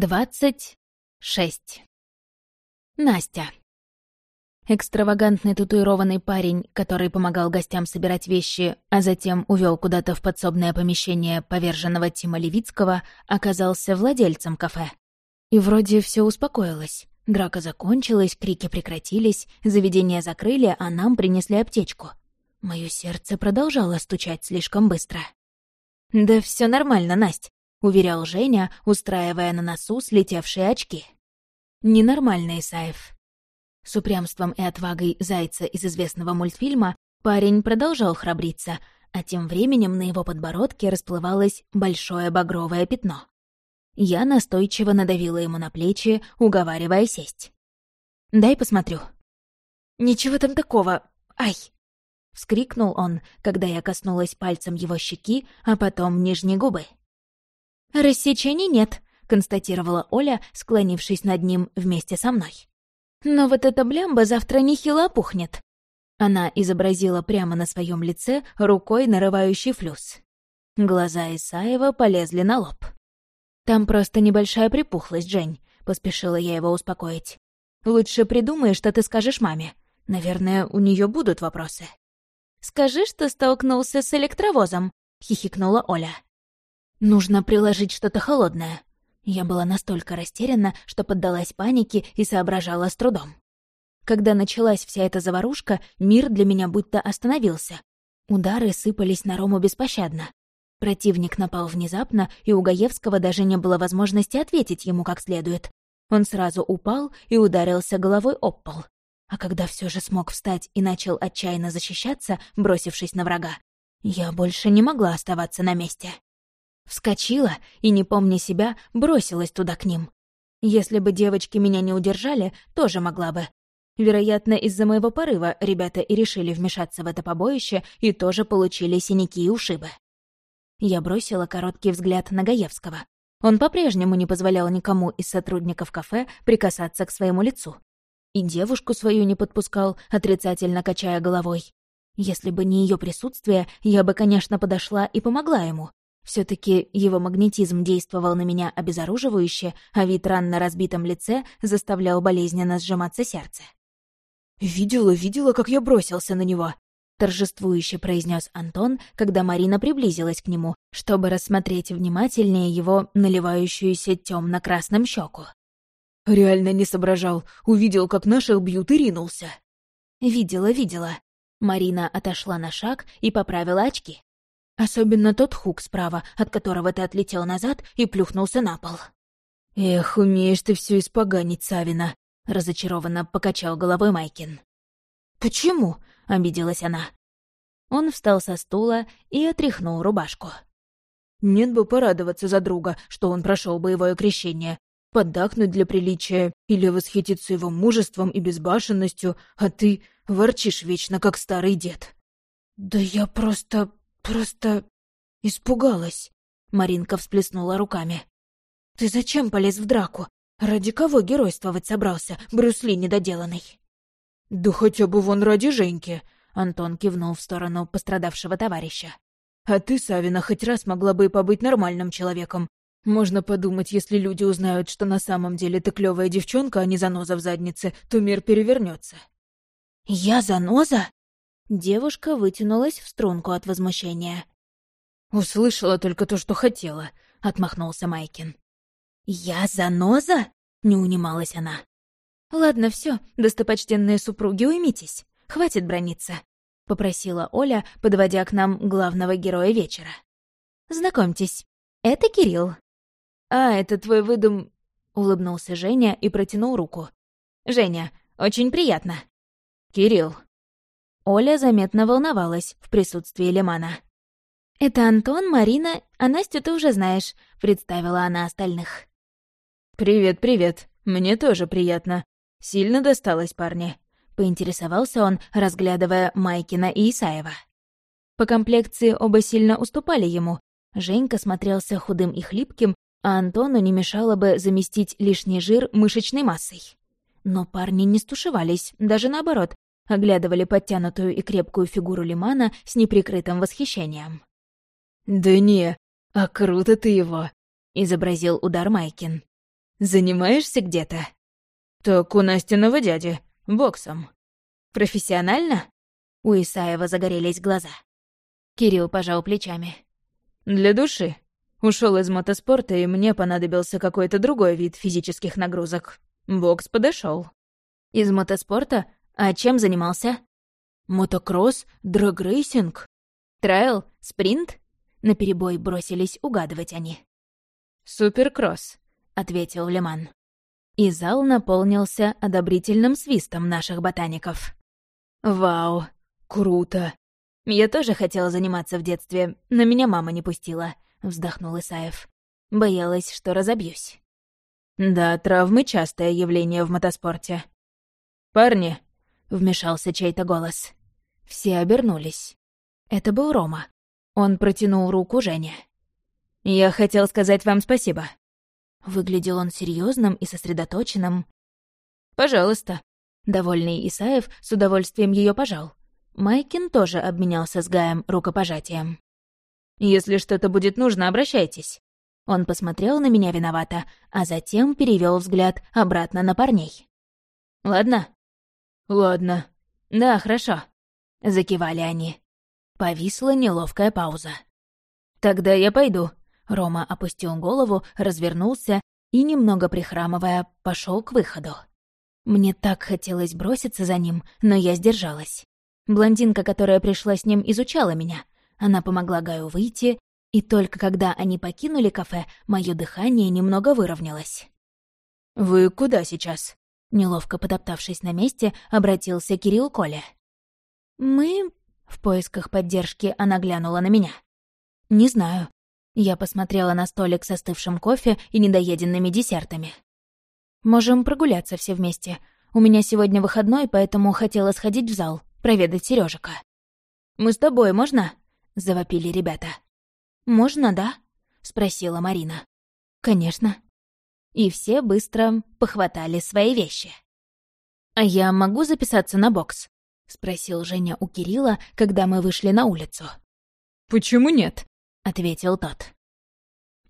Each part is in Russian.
Двадцать шесть. Настя. Экстравагантный татуированный парень, который помогал гостям собирать вещи, а затем увел куда-то в подсобное помещение поверженного Тима Левицкого, оказался владельцем кафе. И вроде все успокоилось. Драка закончилась, крики прекратились, заведение закрыли, а нам принесли аптечку. Мое сердце продолжало стучать слишком быстро. «Да все нормально, Насть. — уверял Женя, устраивая на носу слетевшие очки. «Ненормальный Исаев». С упрямством и отвагой зайца из известного мультфильма парень продолжал храбриться, а тем временем на его подбородке расплывалось большое багровое пятно. Я настойчиво надавила ему на плечи, уговаривая сесть. «Дай посмотрю». «Ничего там такого. Ай!» — вскрикнул он, когда я коснулась пальцем его щеки, а потом нижней губы. «Рассечений нет», — констатировала Оля, склонившись над ним вместе со мной. «Но вот эта блямба завтра нехило опухнет». Она изобразила прямо на своем лице рукой нарывающий флюс. Глаза Исаева полезли на лоб. «Там просто небольшая припухлость, Жень», — поспешила я его успокоить. «Лучше придумай, что ты скажешь маме. Наверное, у нее будут вопросы». «Скажи, что столкнулся с электровозом», — хихикнула Оля. Нужно приложить что-то холодное. Я была настолько растеряна, что поддалась панике и соображала с трудом. Когда началась вся эта заварушка, мир для меня будто остановился. Удары сыпались на Рому беспощадно. Противник напал внезапно, и у Гаевского даже не было возможности ответить ему как следует. Он сразу упал и ударился головой об пол. А когда все же смог встать и начал отчаянно защищаться, бросившись на врага, я больше не могла оставаться на месте. Вскочила и, не помня себя, бросилась туда к ним. Если бы девочки меня не удержали, тоже могла бы. Вероятно, из-за моего порыва ребята и решили вмешаться в это побоище и тоже получили синяки и ушибы. Я бросила короткий взгляд на Гаевского. Он по-прежнему не позволял никому из сотрудников кафе прикасаться к своему лицу. И девушку свою не подпускал, отрицательно качая головой. Если бы не ее присутствие, я бы, конечно, подошла и помогла ему все таки его магнетизм действовал на меня обезоруживающе, а вид ран на разбитом лице заставлял болезненно сжиматься сердце. «Видела, видела, как я бросился на него», — торжествующе произнес Антон, когда Марина приблизилась к нему, чтобы рассмотреть внимательнее его наливающуюся темно красным щеку. «Реально не соображал. Увидел, как наших бьют и ринулся». «Видела, видела». Марина отошла на шаг и поправила очки. Особенно тот хук справа, от которого ты отлетел назад и плюхнулся на пол. «Эх, умеешь ты все испоганить, Савина!» — разочарованно покачал головой Майкин. «Почему?» — обиделась она. Он встал со стула и отряхнул рубашку. «Нет бы порадоваться за друга, что он прошел боевое крещение, поддакнуть для приличия или восхититься его мужеством и безбашенностью, а ты ворчишь вечно, как старый дед». «Да я просто «Просто испугалась», — Маринка всплеснула руками. «Ты зачем полез в драку? Ради кого геройствовать собрался, Брюс Ли недоделанный?» «Да хотя бы вон ради Женьки», — Антон кивнул в сторону пострадавшего товарища. «А ты, Савина, хоть раз могла бы и побыть нормальным человеком. Можно подумать, если люди узнают, что на самом деле ты клевая девчонка, а не заноза в заднице, то мир перевернется. «Я заноза?» Девушка вытянулась в струнку от возмущения. «Услышала только то, что хотела», — отмахнулся Майкин. «Я заноза?» — не унималась она. «Ладно, все, достопочтенные супруги, уймитесь. Хватит брониться», — попросила Оля, подводя к нам главного героя вечера. «Знакомьтесь, это Кирилл». «А, это твой выдум...» — улыбнулся Женя и протянул руку. «Женя, очень приятно». «Кирилл», Оля заметно волновалась в присутствии Лимана. «Это Антон, Марина, а Настю ты уже знаешь», — представила она остальных. «Привет, привет. Мне тоже приятно. Сильно досталось парни», — поинтересовался он, разглядывая Майкина и Исаева. По комплекции оба сильно уступали ему. Женька смотрелся худым и хлипким, а Антону не мешало бы заместить лишний жир мышечной массой. Но парни не стушевались, даже наоборот, оглядывали подтянутую и крепкую фигуру Лимана с неприкрытым восхищением. «Да не, а круто ты его!» — изобразил удар Майкин. занимаешься где-то?» «Так у Настиного дяди, боксом». «Профессионально?» У Исаева загорелись глаза. Кирилл пожал плечами. «Для души. Ушел из мотоспорта, и мне понадобился какой-то другой вид физических нагрузок. Бокс подошел. «Из мотоспорта? А чем занимался?» «Мотокросс? Драгрейсинг?» «Триал? Спринт?» Наперебой бросились угадывать они. «Суперкросс», — ответил Лиман. И зал наполнился одобрительным свистом наших ботаников. «Вау, круто!» «Я тоже хотела заниматься в детстве, но меня мама не пустила», — вздохнул Исаев. «Боялась, что разобьюсь». «Да, травмы — частое явление в мотоспорте». «Парни!» — вмешался чей-то голос. Все обернулись. Это был Рома. Он протянул руку Жене. «Я хотел сказать вам спасибо». Выглядел он серьезным и сосредоточенным. «Пожалуйста». Довольный Исаев с удовольствием ее пожал. Майкин тоже обменялся с Гаем рукопожатием. «Если что-то будет нужно, обращайтесь». Он посмотрел на меня виновато, а затем перевел взгляд обратно на парней. «Ладно?» «Ладно». «Да, хорошо», — закивали они. Повисла неловкая пауза. «Тогда я пойду». Рома опустил голову, развернулся и, немного прихрамывая, пошел к выходу. Мне так хотелось броситься за ним, но я сдержалась. Блондинка, которая пришла с ним, изучала меня. Она помогла Гаю выйти, и только когда они покинули кафе, мое дыхание немного выровнялось. «Вы куда сейчас?» Неловко потоптавшись на месте, обратился Кирилл Коля. «Мы...» — в поисках поддержки она глянула на меня. «Не знаю». Я посмотрела на столик с остывшим кофе и недоеденными десертами. «Можем прогуляться все вместе. У меня сегодня выходной, поэтому хотела сходить в зал проведать Сережика. «Мы с тобой, можно?» — завопили ребята. «Можно, да?» — спросила Марина. «Конечно». И все быстро похватали свои вещи. «А я могу записаться на бокс?» — спросил Женя у Кирилла, когда мы вышли на улицу. «Почему нет?» — ответил тот.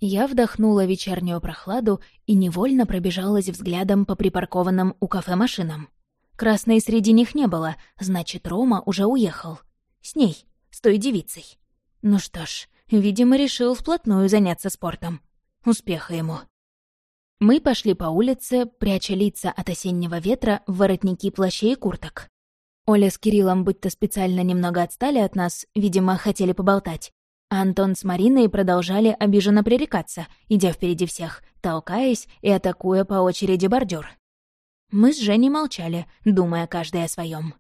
Я вдохнула вечернюю прохладу и невольно пробежалась взглядом по припаркованным у кафе машинам. Красной среди них не было, значит, Рома уже уехал. С ней, с той девицей. Ну что ж, видимо, решил вплотную заняться спортом. Успеха ему. Мы пошли по улице, пряча лица от осеннего ветра в воротники плащей и курток. Оля с Кириллом будто специально немного отстали от нас, видимо, хотели поболтать. А Антон с Мариной продолжали обиженно пререкаться, идя впереди всех, толкаясь и атакуя по очереди бордюр. Мы с Женей молчали, думая каждый о своем.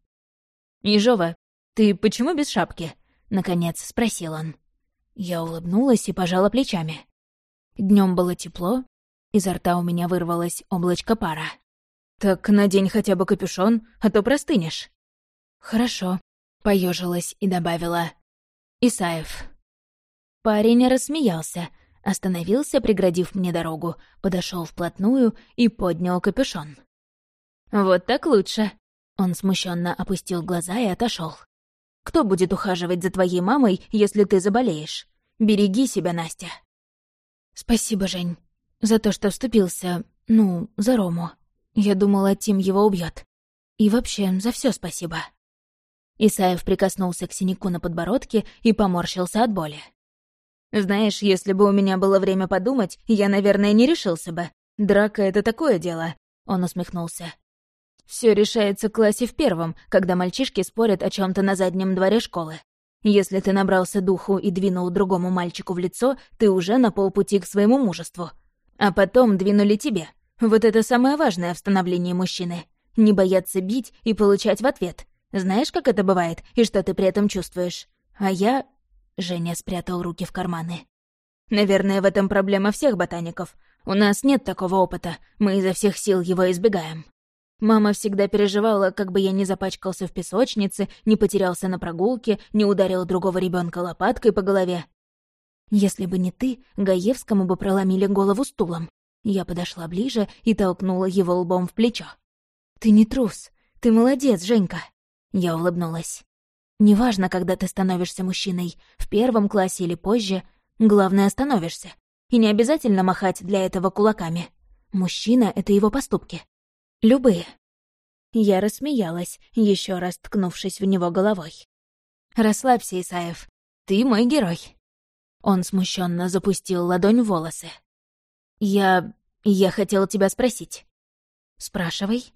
«Ежова, ты почему без шапки?» — наконец спросил он. Я улыбнулась и пожала плечами. Днем было тепло, изо рта у меня вырвалось облачко пара. «Так надень хотя бы капюшон, а то простынешь». «Хорошо», — поежилась и добавила. «Исаев». Парень рассмеялся, остановился, преградив мне дорогу, подошел вплотную и поднял капюшон. «Вот так лучше». Он смущенно опустил глаза и отошел. «Кто будет ухаживать за твоей мамой, если ты заболеешь? Береги себя, Настя». «Спасибо, Жень, за то, что вступился, ну, за Рому. Я думала, Тим его убьет. И вообще, за все спасибо». Исаев прикоснулся к синяку на подбородке и поморщился от боли. «Знаешь, если бы у меня было время подумать, я, наверное, не решился бы. Драка — это такое дело», — он усмехнулся. Все решается в классе в первом, когда мальчишки спорят о чем то на заднем дворе школы. Если ты набрался духу и двинул другому мальчику в лицо, ты уже на полпути к своему мужеству. А потом двинули тебе. Вот это самое важное в становлении мужчины. Не бояться бить и получать в ответ. Знаешь, как это бывает и что ты при этом чувствуешь? А я... Женя спрятал руки в карманы. Наверное, в этом проблема всех ботаников. У нас нет такого опыта, мы изо всех сил его избегаем. Мама всегда переживала, как бы я не запачкался в песочнице, не потерялся на прогулке, не ударил другого ребенка лопаткой по голове. Если бы не ты, Гаевскому бы проломили голову стулом. Я подошла ближе и толкнула его лбом в плечо. «Ты не трус. Ты молодец, Женька!» Я улыбнулась. «Неважно, когда ты становишься мужчиной, в первом классе или позже, главное, становишься. И не обязательно махать для этого кулаками. Мужчина — это его поступки. Любые. Я рассмеялась, еще раз ткнувшись в него головой. «Расслабься, Исаев. Ты мой герой». Он смущенно запустил ладонь в волосы. «Я... я хотел тебя спросить». «Спрашивай».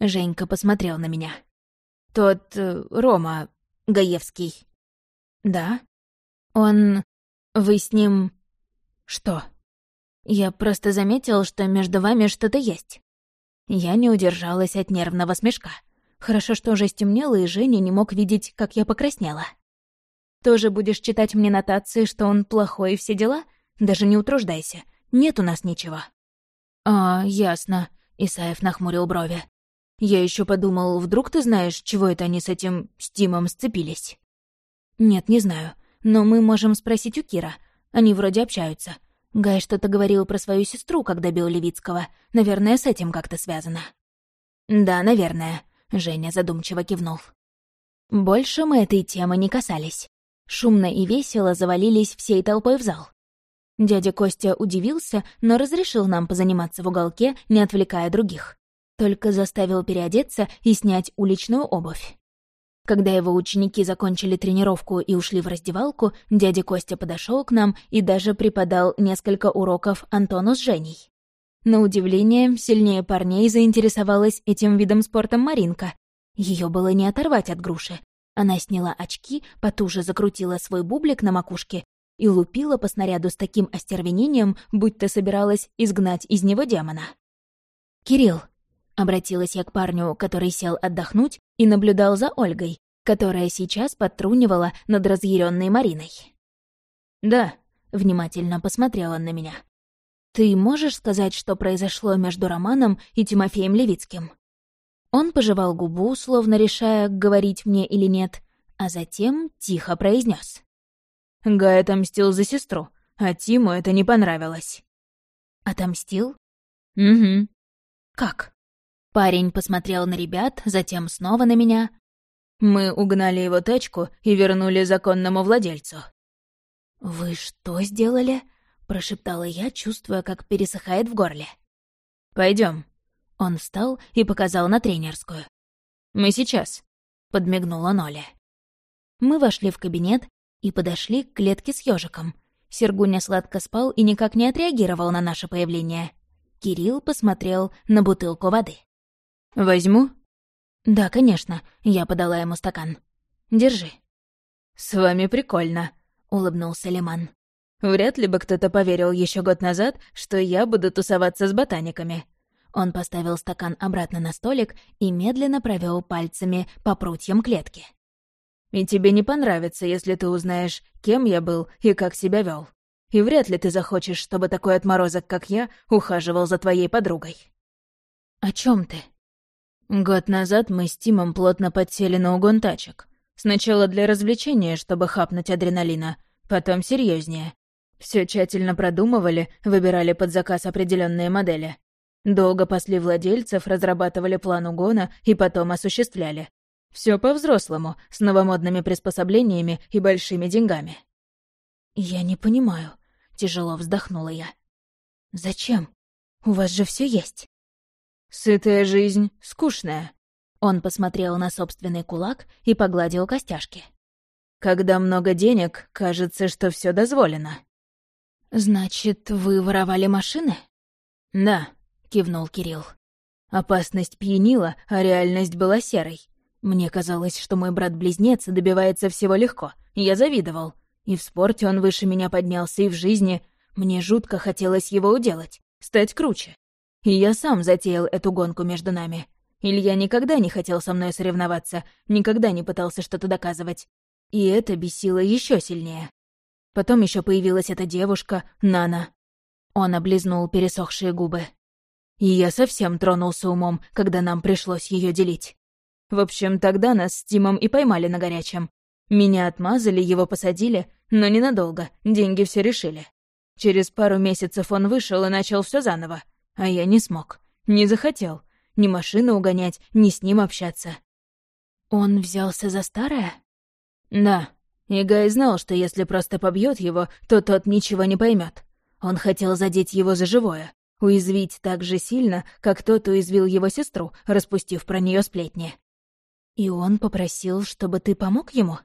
Женька посмотрел на меня. «Тот... Э, Рома... Гаевский». «Да?» «Он... вы с ним...» «Что?» «Я просто заметил, что между вами что-то есть». Я не удержалась от нервного смешка. Хорошо, что уже стемнело, и Женя не мог видеть, как я покраснела. «Тоже будешь читать мне нотации, что он плохой и все дела? Даже не утруждайся. Нет у нас ничего». «А, ясно», — Исаев нахмурил брови. «Я еще подумал, вдруг ты знаешь, чего это они с этим Стимом сцепились?» «Нет, не знаю. Но мы можем спросить у Кира. Они вроде общаются. Гай что-то говорил про свою сестру, когда бил Левицкого. Наверное, с этим как-то связано». «Да, наверное», — Женя задумчиво кивнул. Больше мы этой темы не касались. Шумно и весело завалились всей толпой в зал. Дядя Костя удивился, но разрешил нам позаниматься в уголке, не отвлекая других. Только заставил переодеться и снять уличную обувь. Когда его ученики закончили тренировку и ушли в раздевалку, дядя Костя подошел к нам и даже преподал несколько уроков Антону с Женей. На удивление, сильнее парней заинтересовалась этим видом спорта Маринка. Ее было не оторвать от груши. Она сняла очки, потуже закрутила свой бублик на макушке и лупила по снаряду с таким остервенением, будто собиралась изгнать из него демона. «Кирилл, Обратилась я к парню, который сел отдохнуть и наблюдал за Ольгой, которая сейчас подтрунивала над разъяренной Мариной. «Да», — внимательно посмотрела на меня. «Ты можешь сказать, что произошло между Романом и Тимофеем Левицким?» Он пожевал губу, словно решая, говорить мне или нет, а затем тихо произнес: «Гай отомстил за сестру, а Тиму это не понравилось». «Отомстил?» «Угу». «Как?» Парень посмотрел на ребят, затем снова на меня. Мы угнали его тачку и вернули законному владельцу. «Вы что сделали?» — прошептала я, чувствуя, как пересыхает в горле. Пойдем. Он встал и показал на тренерскую. «Мы сейчас», — подмигнула Ноля. Мы вошли в кабинет и подошли к клетке с ежиком. Сергуня сладко спал и никак не отреагировал на наше появление. Кирилл посмотрел на бутылку воды. «Возьму?» «Да, конечно», — я подала ему стакан. «Держи». «С вами прикольно», — улыбнулся Лиман. «Вряд ли бы кто-то поверил еще год назад, что я буду тусоваться с ботаниками». Он поставил стакан обратно на столик и медленно провел пальцами по прутьям клетки. «И тебе не понравится, если ты узнаешь, кем я был и как себя вел. И вряд ли ты захочешь, чтобы такой отморозок, как я, ухаживал за твоей подругой». «О чем ты?» Год назад мы с Тимом плотно подсели на угон тачек. Сначала для развлечения, чтобы хапнуть адреналина, потом серьезнее. Все тщательно продумывали, выбирали под заказ определенные модели. Долго пасли владельцев, разрабатывали план угона и потом осуществляли. Все по-взрослому, с новомодными приспособлениями и большими деньгами. «Я не понимаю», — тяжело вздохнула я. «Зачем? У вас же все есть». «Сытая жизнь, скучная». Он посмотрел на собственный кулак и погладил костяшки. «Когда много денег, кажется, что все дозволено». «Значит, вы воровали машины?» «Да», — кивнул Кирилл. Опасность пьянила, а реальность была серой. Мне казалось, что мой брат-близнец добивается всего легко. Я завидовал. И в спорте он выше меня поднялся, и в жизни. Мне жутко хотелось его уделать, стать круче. И я сам затеял эту гонку между нами. Илья никогда не хотел со мной соревноваться, никогда не пытался что-то доказывать. И это бесило еще сильнее. Потом еще появилась эта девушка, Нана. Он облизнул пересохшие губы. И я совсем тронулся умом, когда нам пришлось ее делить. В общем, тогда нас с Тимом и поймали на горячем. Меня отмазали, его посадили, но ненадолго, деньги все решили. Через пару месяцев он вышел и начал все заново. А я не смог. Не захотел. Ни машину угонять, ни с ним общаться. Он взялся за старое? Да. И Гай знал, что если просто побьет его, то тот ничего не поймет. Он хотел задеть его за живое. Уязвить так же сильно, как тот уязвил его сестру, распустив про нее сплетни. И он попросил, чтобы ты помог ему?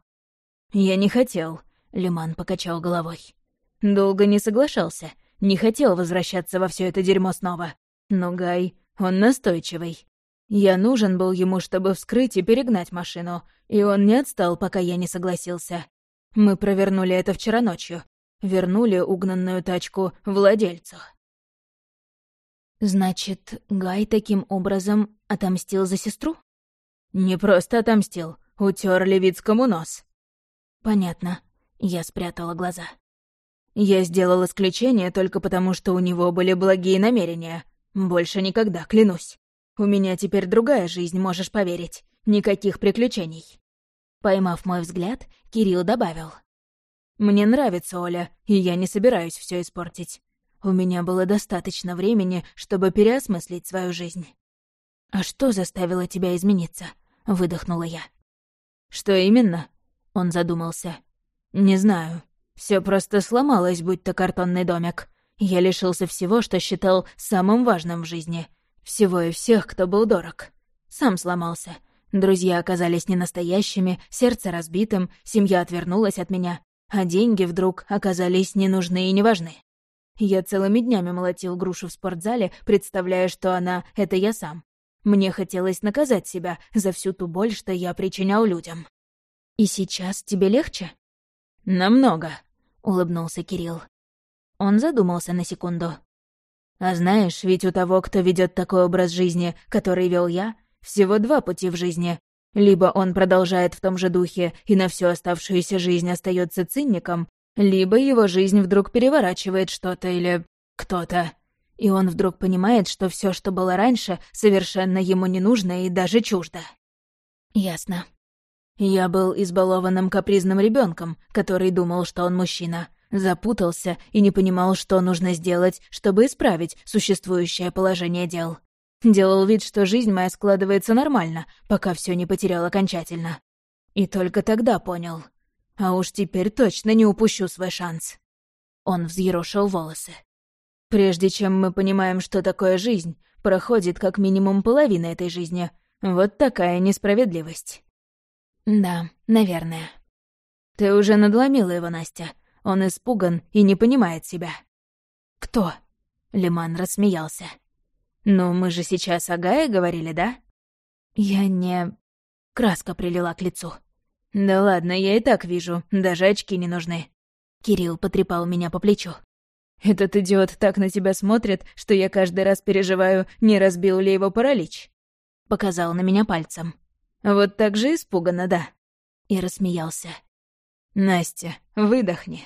Я не хотел, Лиман покачал головой. Долго не соглашался, не хотел возвращаться во все это дерьмо снова. Но Гай, он настойчивый. Я нужен был ему, чтобы вскрыть и перегнать машину, и он не отстал, пока я не согласился. Мы провернули это вчера ночью. Вернули угнанную тачку владельцу. Значит, Гай таким образом отомстил за сестру? Не просто отомстил, утер Левицкому нос. Понятно. Я спрятала глаза. Я сделал исключение только потому, что у него были благие намерения. Больше никогда, клянусь. У меня теперь другая жизнь, можешь поверить. Никаких приключений. Поймав мой взгляд, Кирилл добавил. «Мне нравится Оля, и я не собираюсь все испортить. У меня было достаточно времени, чтобы переосмыслить свою жизнь». «А что заставило тебя измениться?» — выдохнула я. «Что именно?» — он задумался. «Не знаю. Все просто сломалось, будь то картонный домик. Я лишился всего, что считал самым важным в жизни. Всего и всех, кто был дорог. Сам сломался. Друзья оказались ненастоящими, сердце разбитым, семья отвернулась от меня, а деньги вдруг оказались не нужны и не важны. Я целыми днями молотил грушу в спортзале, представляя, что она — это я сам. Мне хотелось наказать себя за всю ту боль, что я причинял людям. «И сейчас тебе легче?» «Намного», — улыбнулся Кирилл. Он задумался на секунду. «А знаешь, ведь у того, кто ведет такой образ жизни, который вел я, всего два пути в жизни. Либо он продолжает в том же духе и на всю оставшуюся жизнь остается цинником, либо его жизнь вдруг переворачивает что-то или кто-то и он вдруг понимает, что все, что было раньше, совершенно ему не нужно и даже чуждо. Ясно. Я был избалованным капризным ребенком, который думал, что он мужчина, запутался и не понимал, что нужно сделать, чтобы исправить существующее положение дел. Делал вид, что жизнь моя складывается нормально, пока все не потерял окончательно. И только тогда понял. А уж теперь точно не упущу свой шанс. Он взъерошил волосы. Прежде чем мы понимаем, что такое жизнь, проходит как минимум половина этой жизни. Вот такая несправедливость. Да, наверное. Ты уже надломила его, Настя. Он испуган и не понимает себя. Кто? Лиман рассмеялся. «Ну, мы же сейчас о Гае говорили, да?» Я не... Краска прилила к лицу. «Да ладно, я и так вижу, даже очки не нужны». Кирилл потрепал меня по плечу. Этот идиот так на тебя смотрит, что я каждый раз переживаю, не разбил ли его паралич. Показал на меня пальцем. Вот так же испуганно, да. И рассмеялся. Настя, выдохни.